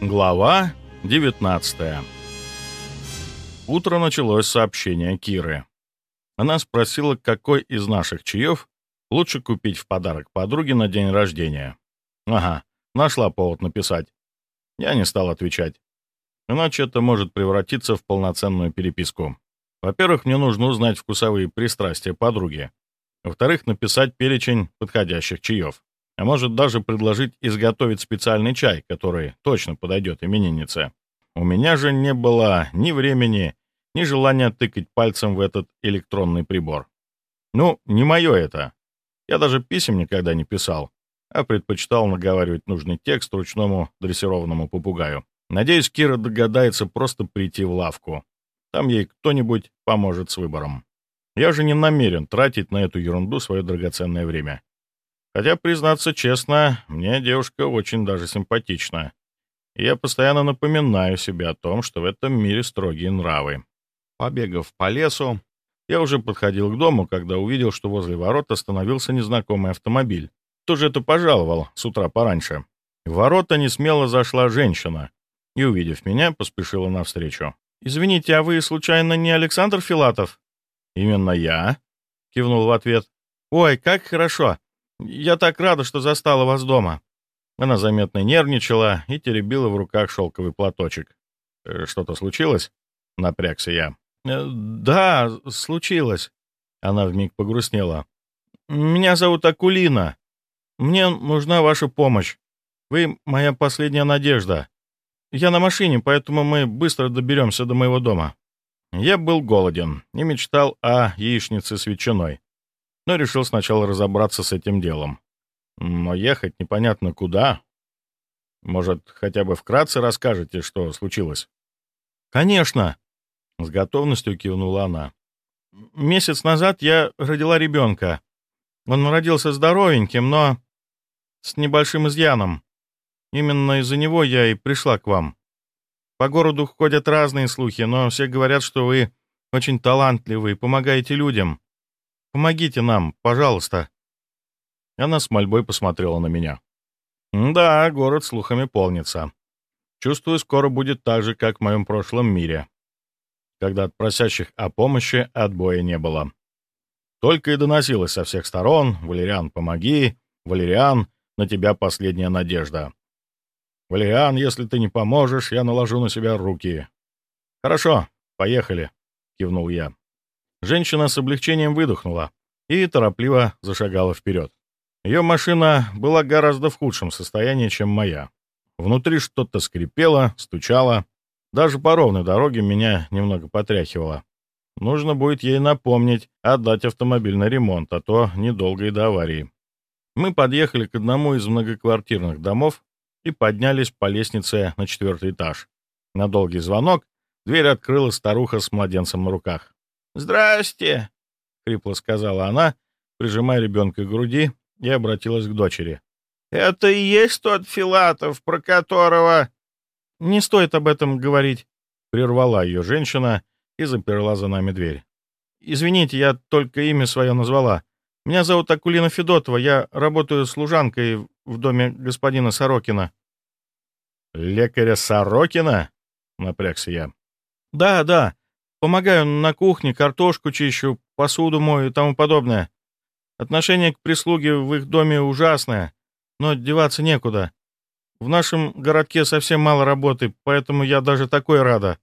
Глава 19 Утро началось с сообщения Киры. Она спросила, какой из наших чаев лучше купить в подарок подруге на день рождения. Ага, нашла повод написать. Я не стал отвечать. Иначе это может превратиться в полноценную переписку. Во-первых, мне нужно узнать вкусовые пристрастия подруги. Во-вторых, написать перечень подходящих чаев а может даже предложить изготовить специальный чай, который точно подойдет имениннице. У меня же не было ни времени, ни желания тыкать пальцем в этот электронный прибор. Ну, не мое это. Я даже писем никогда не писал, а предпочитал наговаривать нужный текст ручному дрессированному попугаю. Надеюсь, Кира догадается просто прийти в лавку. Там ей кто-нибудь поможет с выбором. Я же не намерен тратить на эту ерунду свое драгоценное время. Хотя, признаться честно, мне девушка очень даже симпатична. И я постоянно напоминаю себе о том, что в этом мире строгие нравы. Побегав по лесу, я уже подходил к дому, когда увидел, что возле ворот остановился незнакомый автомобиль. Кто же это пожаловал с утра пораньше? В ворота несмело зашла женщина и, увидев меня, поспешила навстречу. «Извините, а вы, случайно, не Александр Филатов?» «Именно я», — кивнул в ответ. «Ой, как хорошо. «Я так рада, что застала вас дома». Она заметно нервничала и теребила в руках шелковый платочек. «Э, «Что-то случилось?» — напрягся я. «Э, «Да, случилось». Она вмиг погрустнела. «Меня зовут Акулина. Мне нужна ваша помощь. Вы моя последняя надежда. Я на машине, поэтому мы быстро доберемся до моего дома». Я был голоден и мечтал о яичнице с ветчиной но решил сначала разобраться с этим делом. Но ехать непонятно куда. Может, хотя бы вкратце расскажете, что случилось? «Конечно!» — с готовностью кивнула она. «Месяц назад я родила ребенка. Он родился здоровеньким, но с небольшим изъяном. Именно из-за него я и пришла к вам. По городу ходят разные слухи, но все говорят, что вы очень талантливый, помогаете людям. Помогите нам, пожалуйста!» Она с мольбой посмотрела на меня. «Да, город слухами полнится. Чувствую, скоро будет так же, как в моем прошлом мире, когда от просящих о помощи отбоя не было. Только и доносилось со всех сторон «Валериан, помоги! Валериан, на тебя последняя надежда!» «Валериан, если ты не поможешь, я наложу на себя руки». «Хорошо, поехали», — кивнул я. Женщина с облегчением выдохнула и торопливо зашагала вперед. Ее машина была гораздо в худшем состоянии, чем моя. Внутри что-то скрипело, стучало. Даже по ровной дороге меня немного потряхивало. Нужно будет ей напомнить отдать автомобиль на ремонт, а то недолго и до аварии. Мы подъехали к одному из многоквартирных домов и поднялись по лестнице на четвертый этаж. На долгий звонок дверь открыла старуха с младенцем на руках. «Здрасте!» — хрипло сказала она, прижимая ребенка к груди, и обратилась к дочери. «Это и есть тот Филатов, про которого...» «Не стоит об этом говорить», — прервала ее женщина и заперла за нами дверь. «Извините, я только имя свое назвала. Меня зовут Акулина Федотова, я работаю служанкой в доме господина Сорокина». «Лекаря Сорокина?» — напрягся я. «Да, да. Помогаю на кухне, картошку чищу, посуду мою и тому подобное. Отношение к прислуге в их доме ужасное, но деваться некуда. В нашем городке совсем мало работы, поэтому я даже такой рада.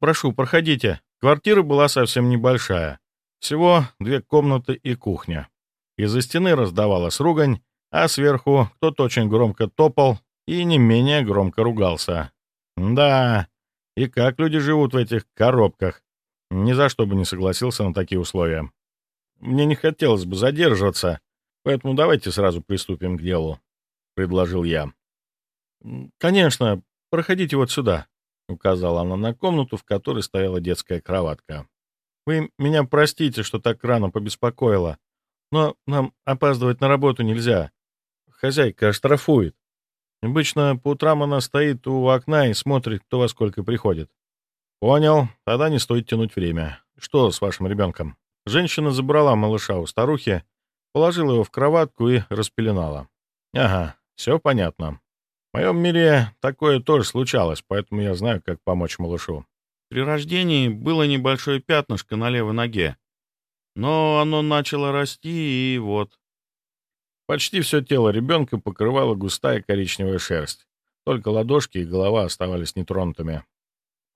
Прошу, проходите. Квартира была совсем небольшая. Всего две комнаты и кухня. Из-за стены раздавалась ругань, а сверху кто-то очень громко топал и не менее громко ругался. Да, и как люди живут в этих коробках? Ни за что бы не согласился на такие условия. Мне не хотелось бы задерживаться, поэтому давайте сразу приступим к делу, — предложил я. «Конечно, проходите вот сюда», — указала она на комнату, в которой стояла детская кроватка. «Вы меня простите, что так рано побеспокоила, но нам опаздывать на работу нельзя. Хозяйка оштрафует. Обычно по утрам она стоит у окна и смотрит, кто во сколько приходит. Понял, тогда не стоит тянуть время. Что с вашим ребенком? Женщина забрала малыша у старухи, положила его в кроватку и распеленала. Ага, все понятно. В моем мире такое тоже случалось, поэтому я знаю, как помочь малышу. При рождении было небольшое пятнышко на левой ноге, но оно начало расти, и вот. Почти все тело ребенка покрывала густая коричневая шерсть. Только ладошки и голова оставались нетронутыми.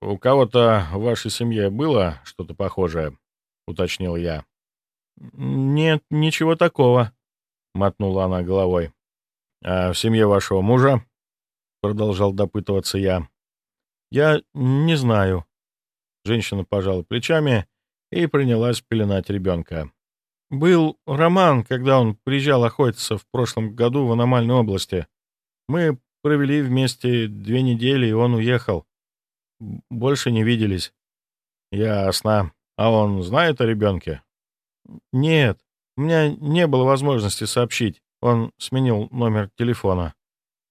«У кого-то в вашей семье было что-то похожее?» — уточнил я. «Нет, ничего такого», — мотнула она головой. «А в семье вашего мужа?» — продолжал допытываться я. «Я не знаю». Женщина пожала плечами и принялась пеленать ребенка. «Был роман, когда он приезжал охотиться в прошлом году в аномальной области. Мы провели вместе две недели, и он уехал. Больше не виделись». «Ясно. А он знает о ребенке?» «Нет, у меня не было возможности сообщить. Он сменил номер телефона.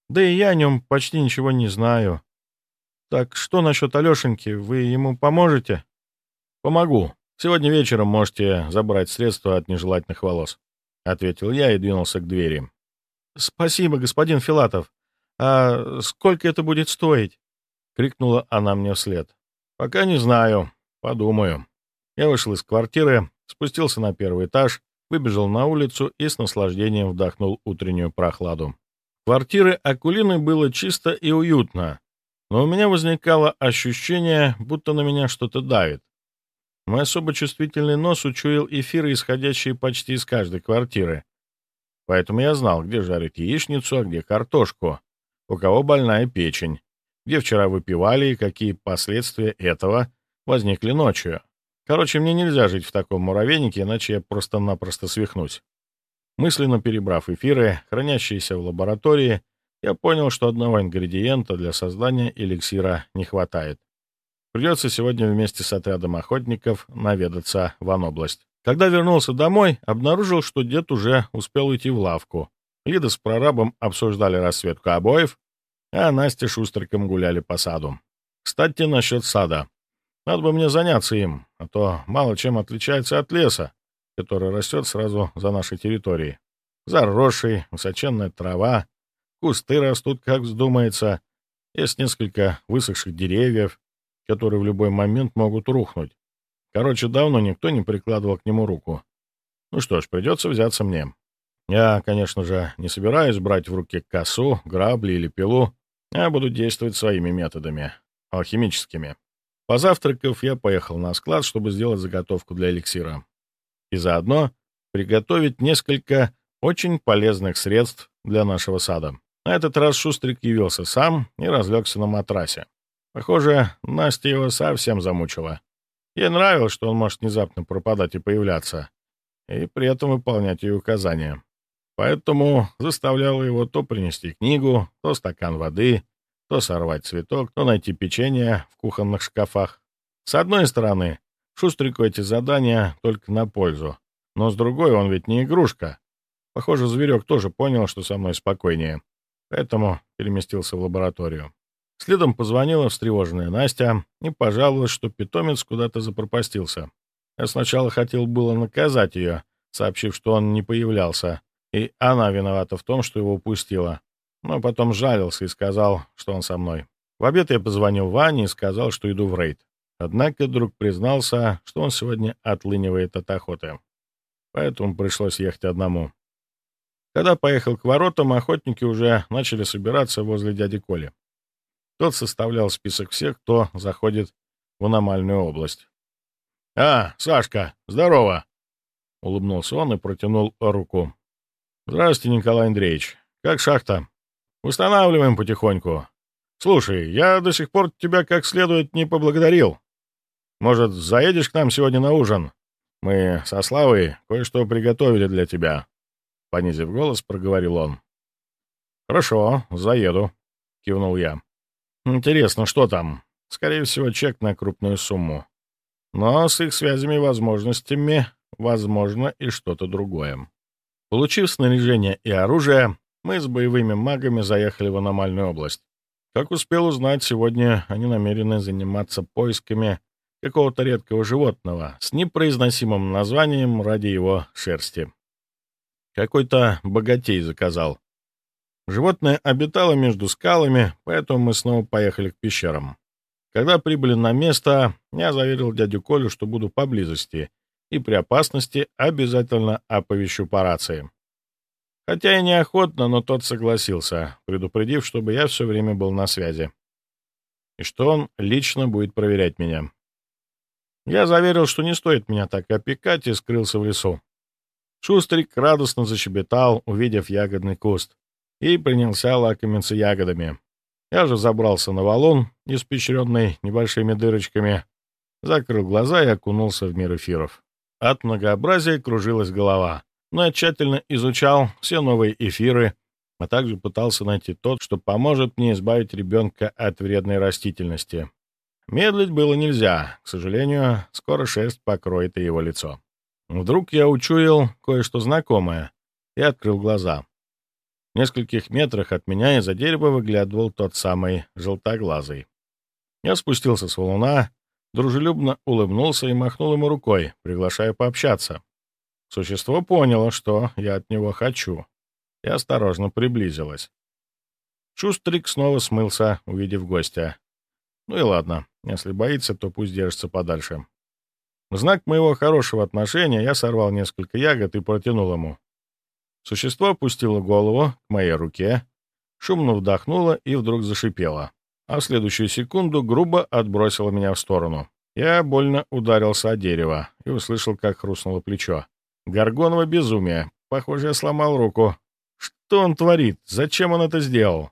Да и я о нем почти ничего не знаю. Так что насчет Алешеньки? Вы ему поможете?» «Помогу. Сегодня вечером можете забрать средства от нежелательных волос», — ответил я и двинулся к двери. «Спасибо, господин Филатов. А сколько это будет стоить?» — крикнула она мне вслед. «Пока не знаю. Подумаю». Я вышел из квартиры, спустился на первый этаж, выбежал на улицу и с наслаждением вдохнул утреннюю прохладу. Квартиры Акулины было чисто и уютно, но у меня возникало ощущение, будто на меня что-то давит. Мой особо чувствительный нос учуял эфиры, исходящие почти из каждой квартиры. Поэтому я знал, где жарить яичницу, а где картошку, у кого больная печень, где вчера выпивали и какие последствия этого возникли ночью. Короче, мне нельзя жить в таком муравейнике, иначе я просто-напросто свихнусь. Мысленно перебрав эфиры, хранящиеся в лаборатории, я понял, что одного ингредиента для создания эликсира не хватает. Придется сегодня вместе с отрядом охотников наведаться в Анобласть. Когда вернулся домой, обнаружил, что дед уже успел уйти в лавку. Лида с прорабом обсуждали расцветку обоев, а Настя шустриком гуляли по саду. Кстати, насчет сада. Надо бы мне заняться им, а то мало чем отличается от леса, который растет сразу за нашей территорией. Заросший, высоченная трава, кусты растут, как вздумается, есть несколько высохших деревьев, которые в любой момент могут рухнуть. Короче, давно никто не прикладывал к нему руку. Ну что ж, придется взяться мне. Я, конечно же, не собираюсь брать в руки косу, грабли или пилу, а буду действовать своими методами, алхимическими. Позавтракав, я поехал на склад, чтобы сделать заготовку для эликсира. И заодно приготовить несколько очень полезных средств для нашего сада. На этот раз Шустрик явился сам и разлегся на матрасе. Похоже, Настя его совсем замучила. Ей нравилось, что он может внезапно пропадать и появляться, и при этом выполнять ее указания. Поэтому заставляла его то принести книгу, то стакан воды, то сорвать цветок, то найти печенье в кухонных шкафах. С одной стороны, Шустрику эти задания только на пользу, но с другой он ведь не игрушка. Похоже, зверек тоже понял, что со мной спокойнее, поэтому переместился в лабораторию. Следом позвонила встревоженная Настя и пожаловалась, что питомец куда-то запропастился. Я сначала хотел было наказать ее, сообщив, что он не появлялся, и она виновата в том, что его упустила но потом жалился и сказал, что он со мной. В обед я позвонил Ване и сказал, что иду в рейд. Однако друг признался, что он сегодня отлынивает от охоты. Поэтому пришлось ехать одному. Когда поехал к воротам, охотники уже начали собираться возле дяди Коли. Тот составлял список всех, кто заходит в аномальную область. «А, Сашка, здорово!» — улыбнулся он и протянул руку. «Здравствуйте, Николай Андреевич. Как шахта?» Устанавливаем потихоньку. Слушай, я до сих пор тебя как следует не поблагодарил. Может, заедешь к нам сегодня на ужин? Мы со Славой кое-что приготовили для тебя. Понизив голос, проговорил он. Хорошо, заеду, кивнул я. Интересно, что там? Скорее всего, чек на крупную сумму. Но с их связями и возможностями, возможно, и что-то другое. Получив снаряжение и оружие, мы с боевыми магами заехали в аномальную область. Как успел узнать, сегодня они намерены заниматься поисками какого-то редкого животного с непроизносимым названием ради его шерсти. Какой-то богатей заказал. Животное обитало между скалами, поэтому мы снова поехали к пещерам. Когда прибыли на место, я заверил дядю Колю, что буду поблизости, и при опасности обязательно оповещу по рации. Хотя и неохотно, но тот согласился, предупредив, чтобы я все время был на связи. И что он лично будет проверять меня. Я заверил, что не стоит меня так опекать, и скрылся в лесу. Шустрик радостно защебетал, увидев ягодный куст, и принялся лакомиться ягодами. Я же забрался на валун, испещренный небольшими дырочками, закрыл глаза и окунулся в мир эфиров. От многообразия кружилась голова, но я тщательно изучал все новые эфиры, а также пытался найти тот, что поможет мне избавить ребенка от вредной растительности. Медлить было нельзя, к сожалению, скоро шерсть покроет и его лицо. Вдруг я учуял кое-что знакомое и открыл глаза. Нескольких метрах от меня из-за дерева выглядывал тот самый желтоглазый. Я спустился с валуна, дружелюбно улыбнулся и махнул ему рукой, приглашая пообщаться. Существо поняло, что я от него хочу, и осторожно приблизилось. Шустрик снова смылся, увидев гостя. Ну и ладно, если боится, то пусть держится подальше. В знак моего хорошего отношения я сорвал несколько ягод и протянул ему. Существо опустило голову к моей руке, шумно вдохнуло и вдруг зашипело, а в следующую секунду грубо отбросило меня в сторону. Я больно ударился о дерево и услышал, как хрустнуло плечо. Горгоново безумие. Похоже, я сломал руку. Что он творит? Зачем он это сделал?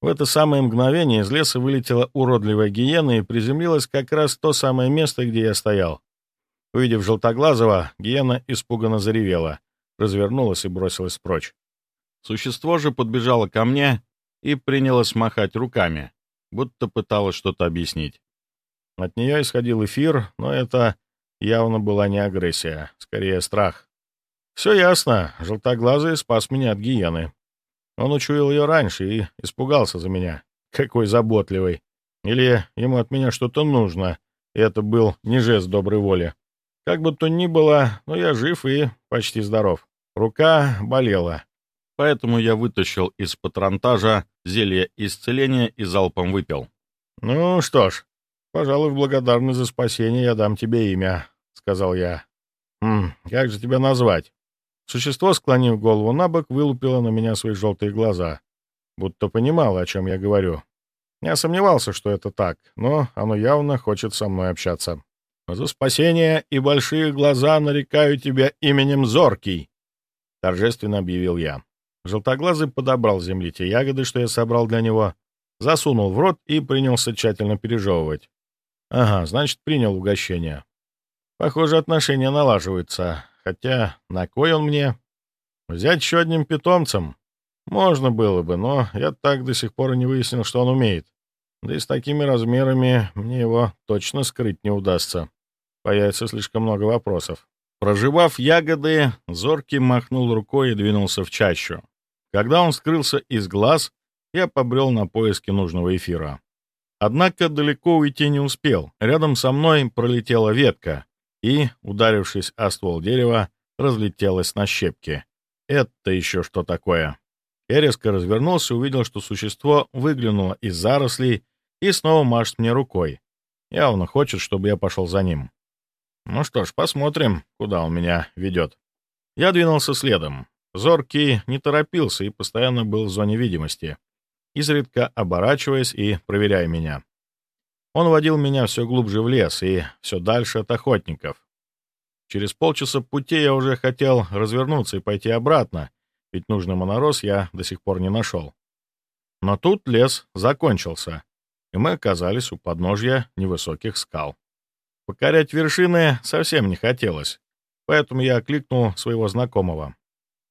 В это самое мгновение из леса вылетела уродливая гиена и приземлилась как раз в то самое место, где я стоял. Увидев Желтоглазого, гиена испуганно заревела развернулась и бросилась прочь. Существо же подбежало ко мне и принялось махать руками, будто пыталось что-то объяснить. От нее исходил эфир, но это явно была не агрессия, скорее страх. Все ясно, желтоглазый спас меня от гиены. Он учуял ее раньше и испугался за меня. Какой заботливый. Или ему от меня что-то нужно, и это был не жест доброй воли. Как бы то ни было, но я жив и почти здоров. Рука болела, поэтому я вытащил из патронтажа зелье исцеления и залпом выпил. «Ну что ж, пожалуй, в благодарность за спасение я дам тебе имя», — сказал я. «Хм, как же тебя назвать?» Существо, склонив голову на бок, вылупило на меня свои желтые глаза, будто понимало, о чем я говорю. Я сомневался, что это так, но оно явно хочет со мной общаться. «За спасение и большие глаза нарекаю тебя именем Зоркий», — торжественно объявил я. Желтоглазый подобрал с земли те ягоды, что я собрал для него, засунул в рот и принялся тщательно пережевывать. Ага, значит, принял угощение. Похоже, отношения налаживаются, хотя на кой он мне? Взять еще одним питомцем? Можно было бы, но я так до сих пор и не выяснил, что он умеет. Да и с такими размерами мне его точно скрыть не удастся. Появится слишком много вопросов. Проживав ягоды, Зоркий махнул рукой и двинулся в чащу. Когда он скрылся из глаз, я побрел на поиски нужного эфира. Однако далеко уйти не успел. Рядом со мной пролетела ветка и, ударившись о ствол дерева, разлетелась на щепки. Это еще что такое? Я резко развернулся и увидел, что существо выглянуло из зарослей и снова машет мне рукой. Явно хочет, чтобы я пошел за ним. Ну что ж, посмотрим, куда он меня ведет. Я двинулся следом. Зоркий не торопился и постоянно был в зоне видимости, изредка оборачиваясь и проверяя меня. Он водил меня все глубже в лес и все дальше от охотников. Через полчаса пути я уже хотел развернуться и пойти обратно, ведь нужный монорос я до сих пор не нашел. Но тут лес закончился, и мы оказались у подножья невысоких скал. Покорять вершины совсем не хотелось, поэтому я окликнул своего знакомого.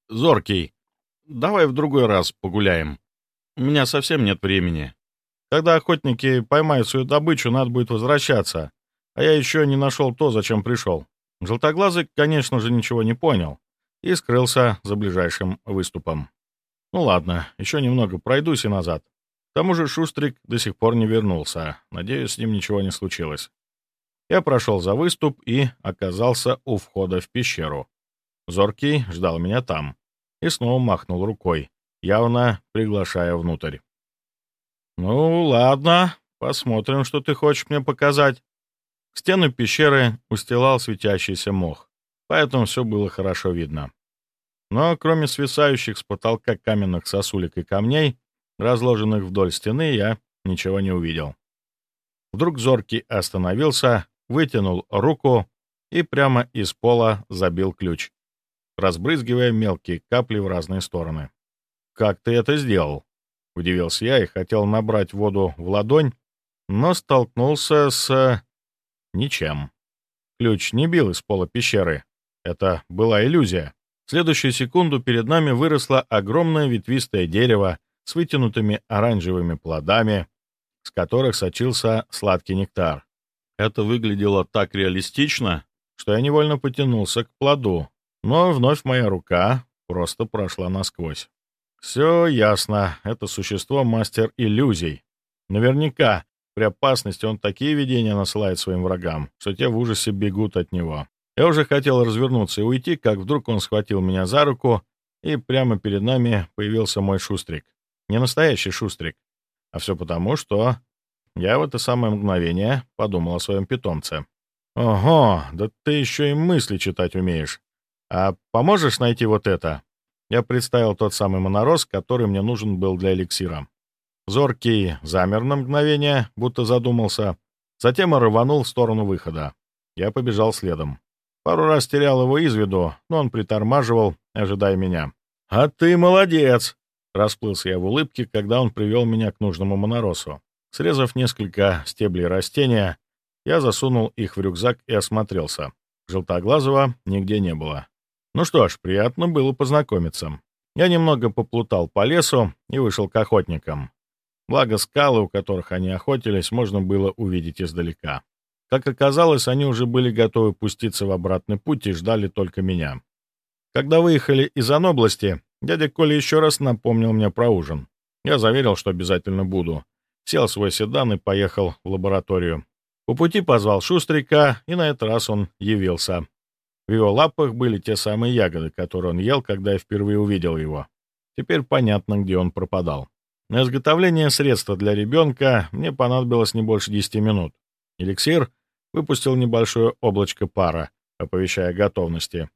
«Зоркий, давай в другой раз погуляем. У меня совсем нет времени. Когда охотники поймают свою добычу, надо будет возвращаться, а я еще не нашел то, зачем пришел». Желтоглазый, конечно же, ничего не понял и скрылся за ближайшим выступом. Ну ладно, еще немного пройдусь и назад. К тому же Шустрик до сих пор не вернулся. Надеюсь, с ним ничего не случилось. Я прошел за выступ и оказался у входа в пещеру. Зоркий ждал меня там и снова махнул рукой, явно приглашая внутрь. «Ну, ладно, посмотрим, что ты хочешь мне показать». Стены пещеры устилал светящийся мох, поэтому все было хорошо видно. Но кроме свисающих с потолка каменных сосулек и камней, разложенных вдоль стены, я ничего не увидел. Вдруг Зоркий остановился, вытянул руку и прямо из пола забил ключ, разбрызгивая мелкие капли в разные стороны. «Как ты это сделал?» — удивился я и хотел набрать воду в ладонь, но столкнулся с... ничем. Ключ не бил из пола пещеры. Это была иллюзия. В следующую секунду перед нами выросло огромное ветвистое дерево с вытянутыми оранжевыми плодами, с которых сочился сладкий нектар. Это выглядело так реалистично, что я невольно потянулся к плоду, но вновь моя рука просто прошла насквозь. Все ясно, это существо мастер иллюзий. Наверняка при опасности он такие видения насылает своим врагам, что те в ужасе бегут от него. Я уже хотел развернуться и уйти, как вдруг он схватил меня за руку, и прямо перед нами появился мой шустрик. Не настоящий шустрик, а все потому, что я в это самое мгновение подумал о своем питомце. «Ого, да ты еще и мысли читать умеешь. А поможешь найти вот это?» Я представил тот самый монороз, который мне нужен был для эликсира. Зоркий замер на мгновение, будто задумался, затем рванул в сторону выхода. Я побежал следом. Пару раз терял его из виду, но он притормаживал, ожидая меня. «А ты молодец!» Расплылся я в улыбке, когда он привел меня к нужному моноросу. Срезав несколько стеблей растения, я засунул их в рюкзак и осмотрелся. Желтоглазого нигде не было. Ну что ж, приятно было познакомиться. Я немного поплутал по лесу и вышел к охотникам. Благо скалы, у которых они охотились, можно было увидеть издалека. Как оказалось, они уже были готовы пуститься в обратный путь и ждали только меня. Когда выехали из Анобласти, Дядя Коля еще раз напомнил мне про ужин. Я заверил, что обязательно буду. Сел в свой седан и поехал в лабораторию. По пути позвал Шустрика, и на этот раз он явился. В его лапах были те самые ягоды, которые он ел, когда я впервые увидел его. Теперь понятно, где он пропадал. На изготовление средства для ребенка мне понадобилось не больше 10 минут. Эликсир выпустил небольшое облачко пара, оповещая о готовности.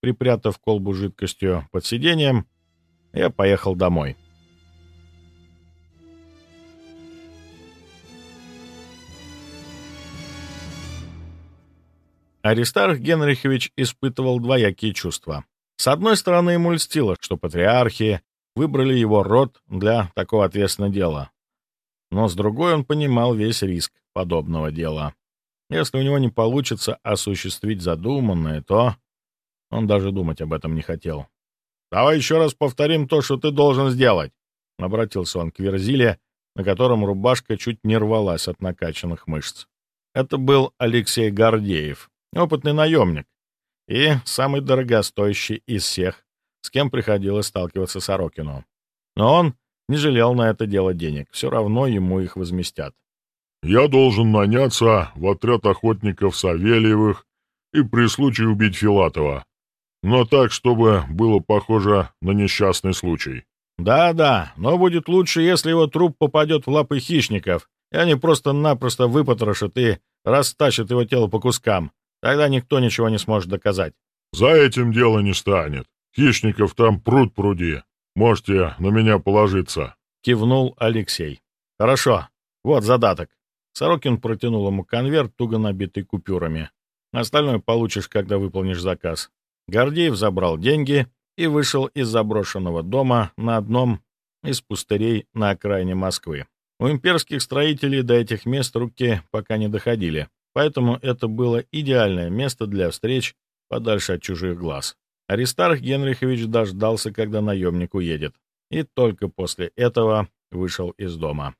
Припрятав колбу жидкостью под сиденьем, я поехал домой. Аристарх Генрихович испытывал двоякие чувства. С одной стороны, ему льстило, что патриархи выбрали его род для такого ответственного дела. Но с другой он понимал весь риск подобного дела. Если у него не получится осуществить задуманное, то он даже думать об этом не хотел. «Давай еще раз повторим то, что ты должен сделать», — обратился он к Верзиле, на котором рубашка чуть не рвалась от накачанных мышц. Это был Алексей Гордеев, опытный наемник и самый дорогостоящий из всех, с кем приходилось сталкиваться Сорокину. Но он не жалел на это дело денег, все равно ему их возместят. «Я должен наняться в отряд охотников Савельевых и при случае убить Филатова но так, чтобы было похоже на несчастный случай. Да-да, но будет лучше, если его труп попадет в лапы хищников, и они просто-напросто выпотрошат и растащат его тело по кускам. Тогда никто ничего не сможет доказать. За этим дело не станет. Хищников там пруд пруди. Можете на меня положиться. Кивнул Алексей. Хорошо. Вот задаток. Сорокин протянул ему конверт, туго набитый купюрами. Остальное получишь, когда выполнишь заказ. Гордеев забрал деньги и вышел из заброшенного дома на одном из пустырей на окраине Москвы. У имперских строителей до этих мест руки пока не доходили, поэтому это было идеальное место для встреч подальше от чужих глаз. Аристарх Генрихович дождался, когда наемник уедет, и только после этого вышел из дома.